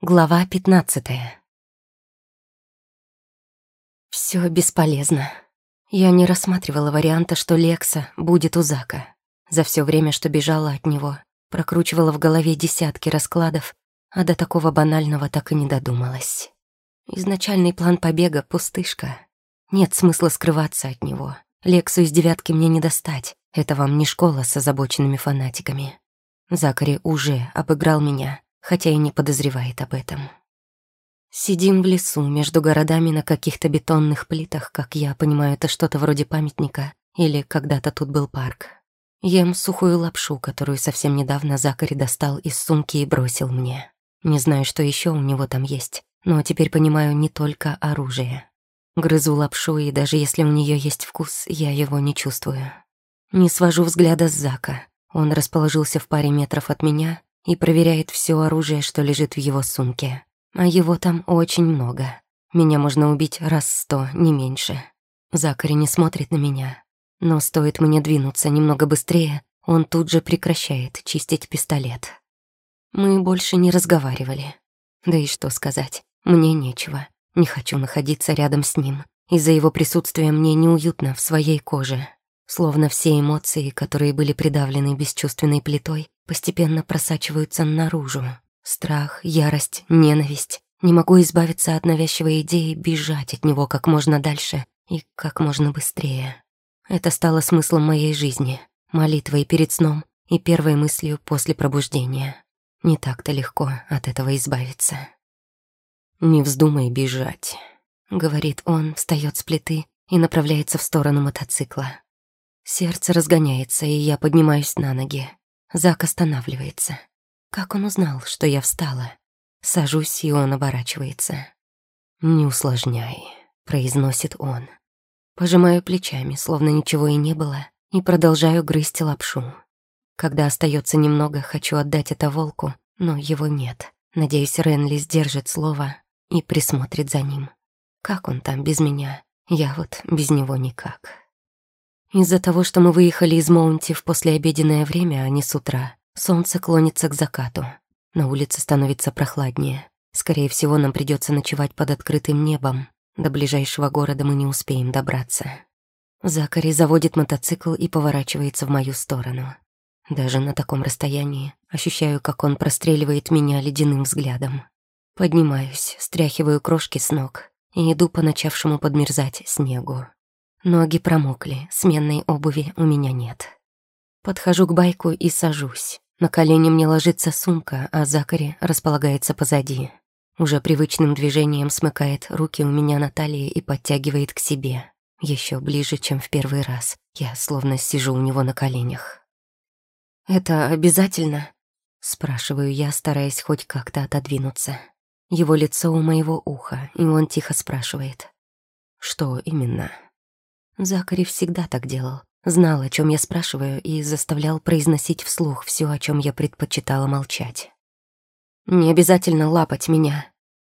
Глава пятнадцатая. Все бесполезно. Я не рассматривала варианта, что Лекса будет у Зака. За все время, что бежала от него, прокручивала в голове десятки раскладов, а до такого банального так и не додумалась. Изначальный план побега — пустышка. Нет смысла скрываться от него. Лексу из девятки мне не достать. Это вам не школа с озабоченными фанатиками. Закари уже обыграл меня, хотя и не подозревает об этом. Сидим в лесу между городами на каких-то бетонных плитах, как я понимаю, это что-то вроде памятника, или когда-то тут был парк. Ем сухую лапшу, которую совсем недавно Закари достал из сумки и бросил мне. Не знаю, что еще у него там есть, но теперь понимаю не только оружие. Грызу лапшу, и даже если у нее есть вкус, я его не чувствую. Не свожу взгляда с Зака. Он расположился в паре метров от меня и проверяет все оружие, что лежит в его сумке. А его там очень много. Меня можно убить раз сто, не меньше. Закари не смотрит на меня. Но стоит мне двинуться немного быстрее, он тут же прекращает чистить пистолет. Мы больше не разговаривали. Да и что сказать, мне нечего. Не хочу находиться рядом с ним. Из-за его присутствия мне неуютно в своей коже. Словно все эмоции, которые были придавлены бесчувственной плитой, постепенно просачиваются наружу. Страх, ярость, ненависть. Не могу избавиться от навязчивой идеи бежать от него как можно дальше и как можно быстрее. Это стало смыслом моей жизни, молитвой перед сном и первой мыслью после пробуждения. Не так-то легко от этого избавиться. «Не вздумай бежать», — говорит он, встает с плиты и направляется в сторону мотоцикла. Сердце разгоняется, и я поднимаюсь на ноги. Зак останавливается. Как он узнал, что я встала? Сажусь, и он оборачивается. «Не усложняй», — произносит он. Пожимаю плечами, словно ничего и не было, и продолжаю грызть лапшу. Когда остается немного, хочу отдать это волку, но его нет. Надеюсь, Ренли сдержит слово и присмотрит за ним. Как он там без меня? Я вот без него никак. Из-за того, что мы выехали из Моунти в послеобеденное время, а не с утра, солнце клонится к закату. На улице становится прохладнее. Скорее всего, нам придется ночевать под открытым небом. До ближайшего города мы не успеем добраться. Закари заводит мотоцикл и поворачивается в мою сторону. Даже на таком расстоянии ощущаю, как он простреливает меня ледяным взглядом. Поднимаюсь, стряхиваю крошки с ног и иду по начавшему подмерзать снегу. Ноги промокли, сменной обуви у меня нет. Подхожу к байку и сажусь. На колени мне ложится сумка, а Закари располагается позади. Уже привычным движением смыкает руки у меня на талии и подтягивает к себе. Еще ближе, чем в первый раз. Я словно сижу у него на коленях. «Это обязательно?» — спрашиваю я, стараясь хоть как-то отодвинуться. Его лицо у моего уха, и он тихо спрашивает. «Что именно?» Закари всегда так делал. Знал, о чем я спрашиваю, и заставлял произносить вслух все, о чем я предпочитала молчать. «Не обязательно лапать меня».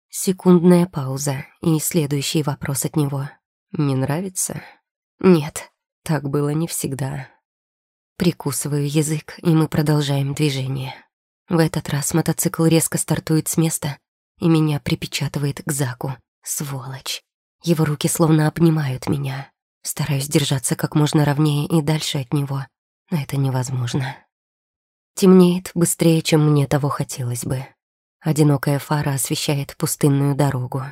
Секундная пауза и следующий вопрос от него. «Не нравится?» «Нет, так было не всегда». Прикусываю язык, и мы продолжаем движение. В этот раз мотоцикл резко стартует с места, и меня припечатывает к Заку. Сволочь. Его руки словно обнимают меня. Стараюсь держаться как можно ровнее и дальше от него, но это невозможно. Темнеет быстрее, чем мне того хотелось бы. Одинокая фара освещает пустынную дорогу.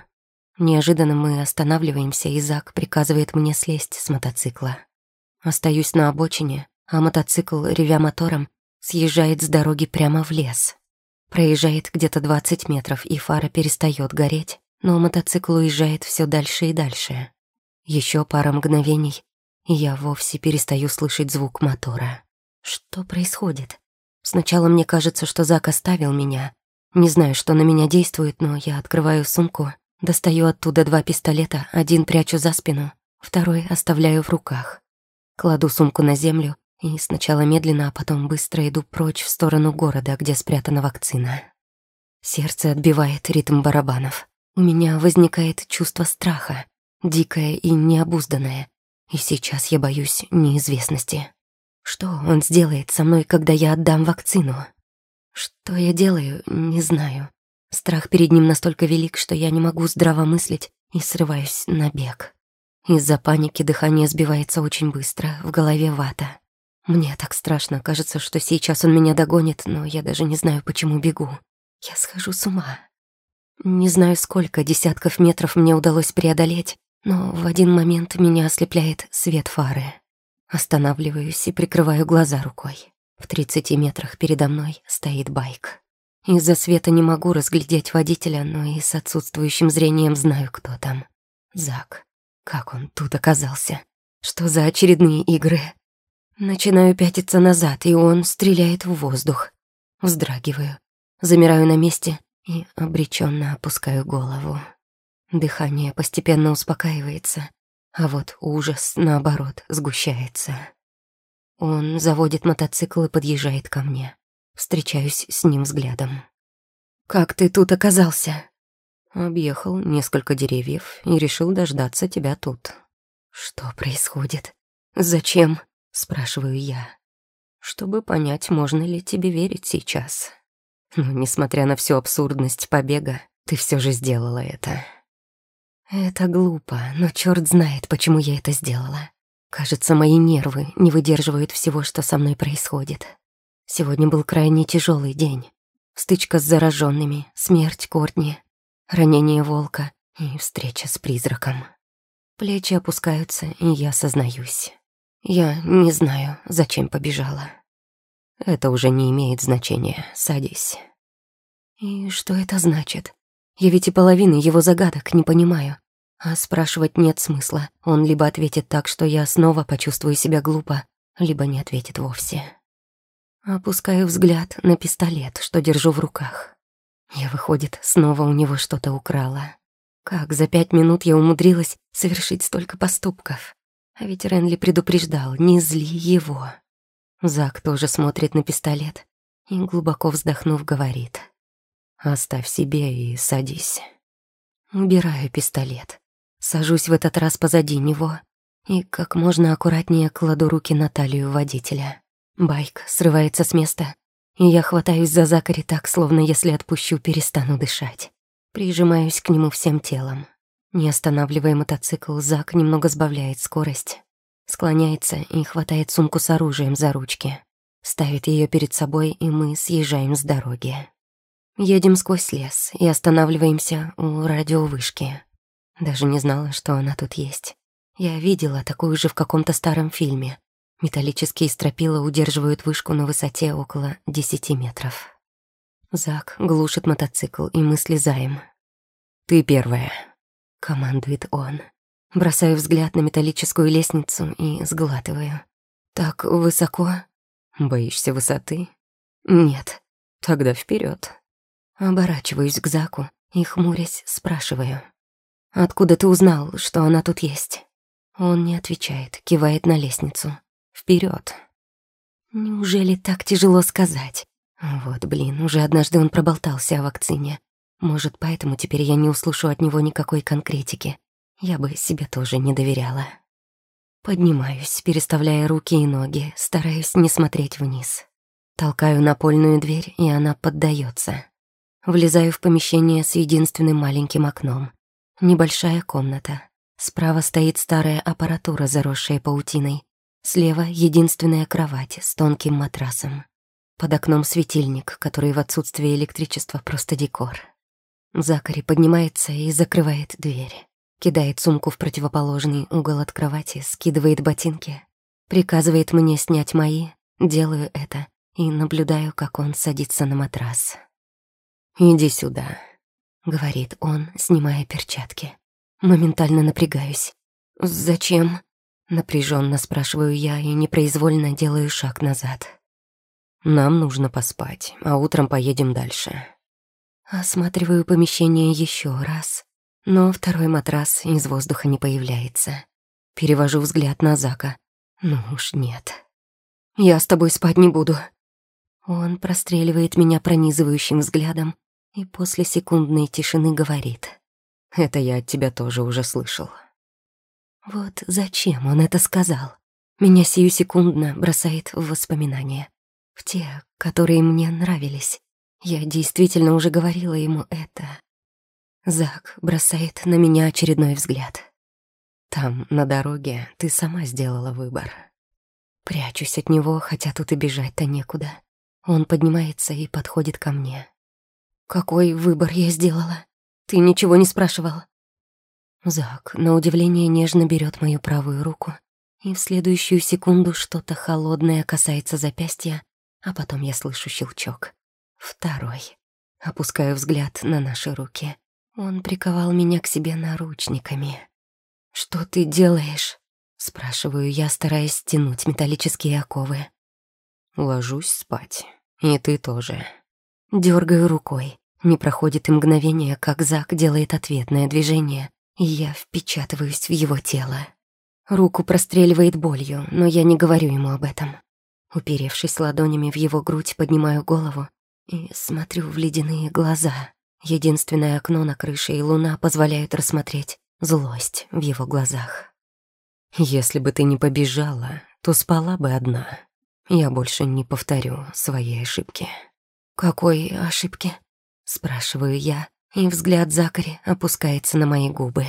Неожиданно мы останавливаемся, и Зак приказывает мне слезть с мотоцикла. Остаюсь на обочине, а мотоцикл, ревя мотором, съезжает с дороги прямо в лес. Проезжает где-то 20 метров, и фара перестает гореть, но мотоцикл уезжает все дальше и дальше. Еще пара мгновений, и я вовсе перестаю слышать звук мотора. Что происходит? Сначала мне кажется, что Зак оставил меня. Не знаю, что на меня действует, но я открываю сумку, достаю оттуда два пистолета, один прячу за спину, второй оставляю в руках. Кладу сумку на землю и сначала медленно, а потом быстро иду прочь в сторону города, где спрятана вакцина. Сердце отбивает ритм барабанов. У меня возникает чувство страха дикая и необузданная. И сейчас я боюсь неизвестности. Что он сделает со мной, когда я отдам вакцину? Что я делаю, не знаю. Страх перед ним настолько велик, что я не могу здраво мыслить и срываюсь на бег. Из-за паники дыхание сбивается очень быстро, в голове вата. Мне так страшно, кажется, что сейчас он меня догонит, но я даже не знаю, почему бегу. Я схожу с ума. Не знаю, сколько десятков метров мне удалось преодолеть, но в один момент меня ослепляет свет фары. Останавливаюсь и прикрываю глаза рукой. В тридцати метрах передо мной стоит байк. Из-за света не могу разглядеть водителя, но и с отсутствующим зрением знаю, кто там. Зак. Как он тут оказался? Что за очередные игры? Начинаю пятиться назад, и он стреляет в воздух. Вздрагиваю. Замираю на месте и обреченно опускаю голову. Дыхание постепенно успокаивается, а вот ужас, наоборот, сгущается. Он заводит мотоцикл и подъезжает ко мне. Встречаюсь с ним взглядом. «Как ты тут оказался?» Объехал несколько деревьев и решил дождаться тебя тут. «Что происходит? Зачем?» — спрашиваю я. «Чтобы понять, можно ли тебе верить сейчас. Но, несмотря на всю абсурдность побега, ты все же сделала это». Это глупо, но черт знает, почему я это сделала. Кажется, мои нервы не выдерживают всего, что со мной происходит. Сегодня был крайне тяжелый день. Стычка с зараженными, смерть Кортни, ранение волка и встреча с призраком. Плечи опускаются, и я сознаюсь. Я не знаю, зачем побежала. Это уже не имеет значения. Садись. И что это значит? Я ведь и половины его загадок не понимаю. А спрашивать нет смысла. Он либо ответит так, что я снова почувствую себя глупо, либо не ответит вовсе. Опускаю взгляд на пистолет, что держу в руках. Я, выходит, снова у него что-то украла. Как за пять минут я умудрилась совершить столько поступков? А ведь Ренли предупреждал, не зли его. Зак тоже смотрит на пистолет и, глубоко вздохнув, говорит. «Оставь себе и садись». Убираю пистолет. Сажусь в этот раз позади него и как можно аккуратнее кладу руки на талию водителя. Байк срывается с места, и я хватаюсь за Закари так, словно если отпущу, перестану дышать. Прижимаюсь к нему всем телом. Не останавливая мотоцикл, Зак немного сбавляет скорость. Склоняется и хватает сумку с оружием за ручки. Ставит ее перед собой, и мы съезжаем с дороги. Едем сквозь лес и останавливаемся у радиовышки. Даже не знала, что она тут есть. Я видела такую же в каком-то старом фильме. Металлические стропила удерживают вышку на высоте около десяти метров. Зак глушит мотоцикл, и мы слезаем. «Ты первая», — командует он. Бросаю взгляд на металлическую лестницу и сглатываю. «Так высоко?» «Боишься высоты?» «Нет». «Тогда вперед. Оборачиваюсь к Заку и, хмурясь, спрашиваю. «Откуда ты узнал, что она тут есть?» Он не отвечает, кивает на лестницу. Вперед. Неужели так тяжело сказать? Вот, блин, уже однажды он проболтался о вакцине. Может, поэтому теперь я не услышу от него никакой конкретики. Я бы себе тоже не доверяла. Поднимаюсь, переставляя руки и ноги, стараюсь не смотреть вниз. Толкаю напольную дверь, и она поддается. Влезаю в помещение с единственным маленьким окном. Небольшая комната. Справа стоит старая аппаратура, заросшая паутиной. Слева единственная кровать с тонким матрасом. Под окном светильник, который в отсутствие электричества просто декор. Закари поднимается и закрывает дверь. Кидает сумку в противоположный угол от кровати, скидывает ботинки. Приказывает мне снять мои, делаю это и наблюдаю, как он садится на матрас. «Иди сюда», — говорит он, снимая перчатки. Моментально напрягаюсь. «Зачем?» Напряженно спрашиваю я и непроизвольно делаю шаг назад. Нам нужно поспать, а утром поедем дальше. Осматриваю помещение еще раз, но второй матрас из воздуха не появляется. Перевожу взгляд на Зака. Ну уж нет. Я с тобой спать не буду. Он простреливает меня пронизывающим взглядом и после секундной тишины говорит. Это я от тебя тоже уже слышал. Вот зачем он это сказал? Меня сию секундно бросает в воспоминания. В те, которые мне нравились. Я действительно уже говорила ему это. Зак бросает на меня очередной взгляд. Там, на дороге, ты сама сделала выбор. Прячусь от него, хотя тут и бежать-то некуда. Он поднимается и подходит ко мне. «Какой выбор я сделала? Ты ничего не спрашивал?» Зак, на удивление, нежно берет мою правую руку, и в следующую секунду что-то холодное касается запястья, а потом я слышу щелчок. Второй. Опускаю взгляд на наши руки. Он приковал меня к себе наручниками. «Что ты делаешь?» Спрашиваю я, стараясь стянуть металлические оковы. Ложусь спать. И ты тоже. Дергаю рукой. Не проходит и мгновение, как Зак делает ответное движение, и я впечатываюсь в его тело. Руку простреливает болью, но я не говорю ему об этом. Уперевшись ладонями в его грудь, поднимаю голову и смотрю в ледяные глаза. Единственное окно на крыше и луна позволяют рассмотреть злость в его глазах. Если бы ты не побежала, то спала бы одна. Я больше не повторю своей ошибки. Какой ошибки? Спрашиваю я, и взгляд Закари опускается на мои губы.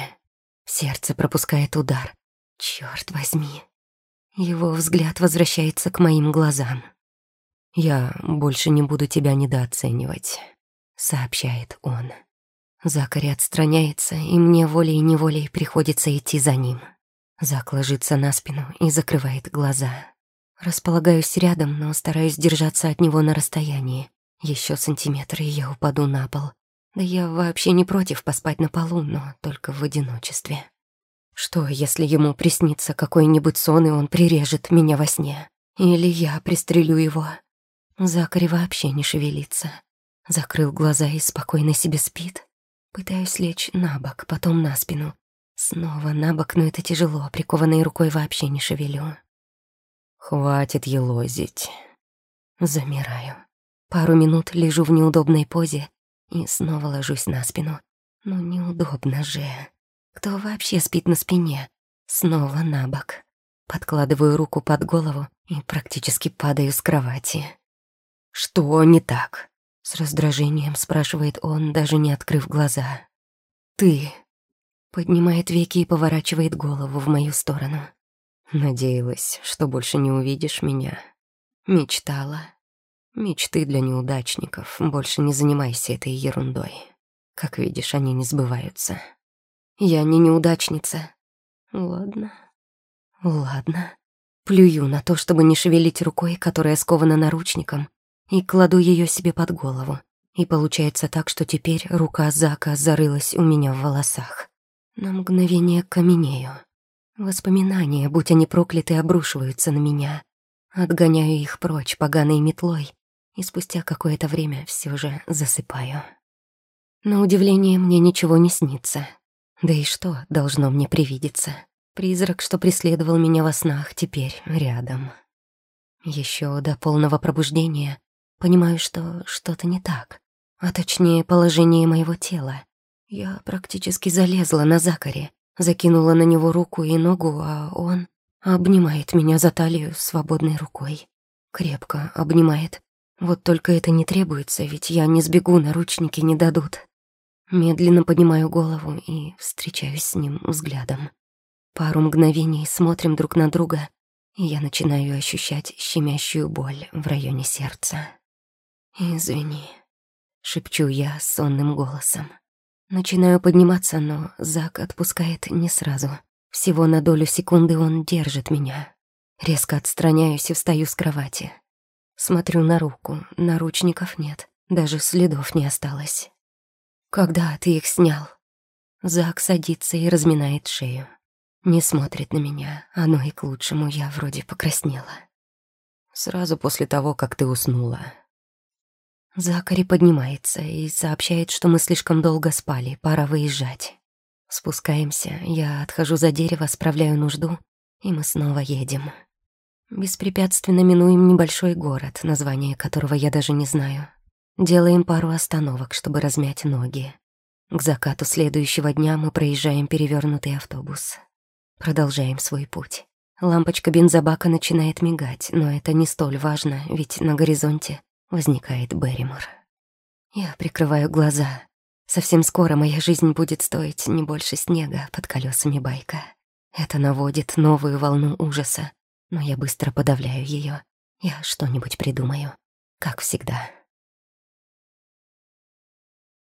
Сердце пропускает удар. Черт возьми. Его взгляд возвращается к моим глазам. «Я больше не буду тебя недооценивать», — сообщает он. Закари отстраняется, и мне волей-неволей приходится идти за ним. Зак ложится на спину и закрывает глаза. Располагаюсь рядом, но стараюсь держаться от него на расстоянии. Еще сантиметр, и я упаду на пол. Да я вообще не против поспать на полу, но только в одиночестве. Что, если ему приснится какой-нибудь сон, и он прирежет меня во сне? Или я пристрелю его? Закари вообще не шевелится. Закрыл глаза и спокойно себе спит. Пытаюсь лечь на бок, потом на спину, Снова на бок, но это тяжело, прикованной рукой вообще не шевелю. Хватит елозить. Замираю. Пару минут лежу в неудобной позе и снова ложусь на спину. Ну, неудобно же. Кто вообще спит на спине? Снова на бок. Подкладываю руку под голову и практически падаю с кровати. «Что не так?» С раздражением спрашивает он, даже не открыв глаза. «Ты Поднимает веки и поворачивает голову в мою сторону. Надеялась, что больше не увидишь меня. Мечтала. Мечты для неудачников. Больше не занимайся этой ерундой. Как видишь, они не сбываются. Я не неудачница. Ладно. Ладно. Плюю на то, чтобы не шевелить рукой, которая скована наручником, и кладу ее себе под голову. И получается так, что теперь рука Зака зарылась у меня в волосах. На мгновение каменею. Воспоминания, будь они прокляты, обрушиваются на меня. Отгоняю их прочь поганой метлой, и спустя какое-то время все же засыпаю. На удивление мне ничего не снится. Да и что должно мне привидеться? Призрак, что преследовал меня во снах, теперь рядом. Еще до полного пробуждения понимаю, что что-то не так, а точнее положение моего тела. Я практически залезла на Закаре, закинула на него руку и ногу, а он обнимает меня за талию свободной рукой. Крепко обнимает. Вот только это не требуется, ведь я не сбегу, наручники не дадут. Медленно поднимаю голову и встречаюсь с ним взглядом. Пару мгновений смотрим друг на друга, и я начинаю ощущать щемящую боль в районе сердца. «Извини», — шепчу я сонным голосом. Начинаю подниматься, но Зак отпускает не сразу. Всего на долю секунды он держит меня. Резко отстраняюсь и встаю с кровати. Смотрю на руку, наручников нет, даже следов не осталось. «Когда ты их снял?» Зак садится и разминает шею. Не смотрит на меня, оно и к лучшему, я вроде покраснела. «Сразу после того, как ты уснула», Закари поднимается и сообщает, что мы слишком долго спали, пора выезжать. Спускаемся, я отхожу за дерево, справляю нужду, и мы снова едем. Беспрепятственно минуем небольшой город, название которого я даже не знаю. Делаем пару остановок, чтобы размять ноги. К закату следующего дня мы проезжаем перевернутый автобус. Продолжаем свой путь. Лампочка бензобака начинает мигать, но это не столь важно, ведь на горизонте возникает Берримор. Я прикрываю глаза. Совсем скоро моя жизнь будет стоить не больше снега под колесами байка. Это наводит новую волну ужаса, но я быстро подавляю ее. Я что-нибудь придумаю, как всегда.